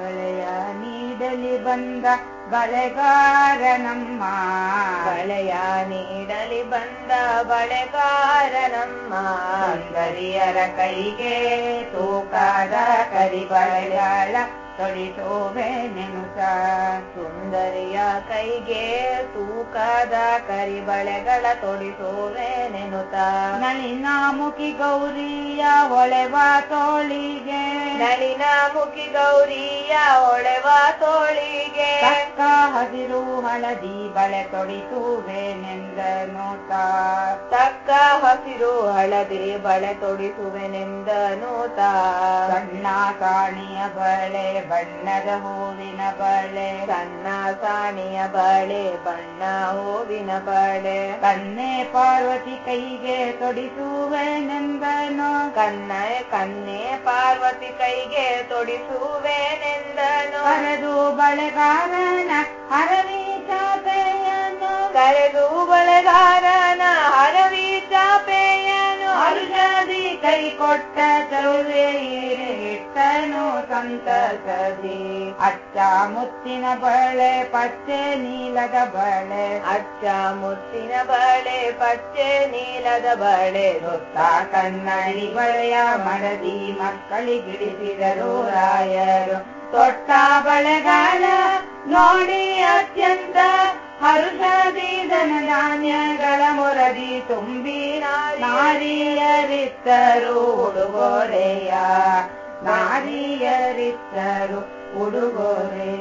ಬಳೆಯ ನೀಡಲಿ ಬಂದ ಬಳೆಗಾರ ನಮ್ಮ. ಬಳೆಯ ನೀಡಲಿ ಬಂದ ಬಳೆಗಾರ ನಮ್ಮ. ಸುಂದರಿಯರ ಕೈಗೆ ತೂಕಾದ ಕರಿಬಳೆಗಳ ತೊಡಿಸೋವೆ ನೆನುತ ಸುಂದರಿಯ ಕೈಗೆ ತೂಕದ ಕರಿ ಬಳೆಗಳ ತೊಡಿಸೋವೆ ನೆನುತ ನಳಿನ ಮುಖಿ ಗೌರಿಯ ಹೊಳೆವ ತೋಳಿಗೆ ನಳಿನ ಮುಖಿ ಗೌರಿಯ ಒಳೆವ ತೋಳಿಗೆ. ಕಕ್ಕ ಹಸಿರು ಹಳದಿ ಬಳೆ ತೊಡಿಸುವೆ ನೆಂದ ಹಸಿರು ಹಳದಿ ಬಳೆ ತೊಡಿಸುವೆನೆಂದನು ಸಣ್ಣ ಕಾಣಿಯ ಬಳೆ ಬಣ್ಣದ ಹೂವಿನ ಬಳೆ. ಸಣ್ಣ ಸಾಣಿಯ ಬಳೆ ಬಣ್ಣ ಹೂವಿನ ಬಳೆ. ಕನ್ನೆ ಪಾರ್ವತಿ ಕೈಗೆ ತೊಡಿಸುವೆನೆಂದನು. ಕನ್ನ ಕನ್ನೆ ಪಾರ್ವತಿ ಕೈಗೆ ತೊಡಿಸುವೆನೆಂದನು. ಕರೆದು ಬಳೆಗಾರನ ಹರವಿ ಜಾತೆಯನ್ನು ಕರೆದು ಬಳೆಗಾರನ ಕೈ ಕೊಟ್ಟ ಇಟ್ಟನು ಸಂತಸದಿ. ಅಚ್ಚ ಮುತ್ತಿನ ಬಳೆ ಪಚ್ಚೆ ನೀಲದ ಬಳೆ. ಅಚ್ಚ ಮುತ್ತಿನ ಬಳೆ ಪಚ್ಚೆ ನೀಲದ ಬಳೆ. ಸುತ್ತ ಕನ್ನಡಿ ಬಳೆಯ ಮಡದಿ ಮಕ್ಕಳಿಗಿಡಿಸಿದರು ರಾಯರು. ತೊಟ್ಟ ಬಳೆಗಾಲ ನೋಡಿ ಅತ್ಯಂತ ಹರುಷದಿ ಧನ ಧಾನ್ಯಗಳ ಮೊರದಿ ತುಂಬಿ ನಾರಿಯರಿತ್ತರು ಉಡುಗೊರೆಯ ನಾರಿಯರಿತ್ತರು ಉಡುಗೊರೆಯ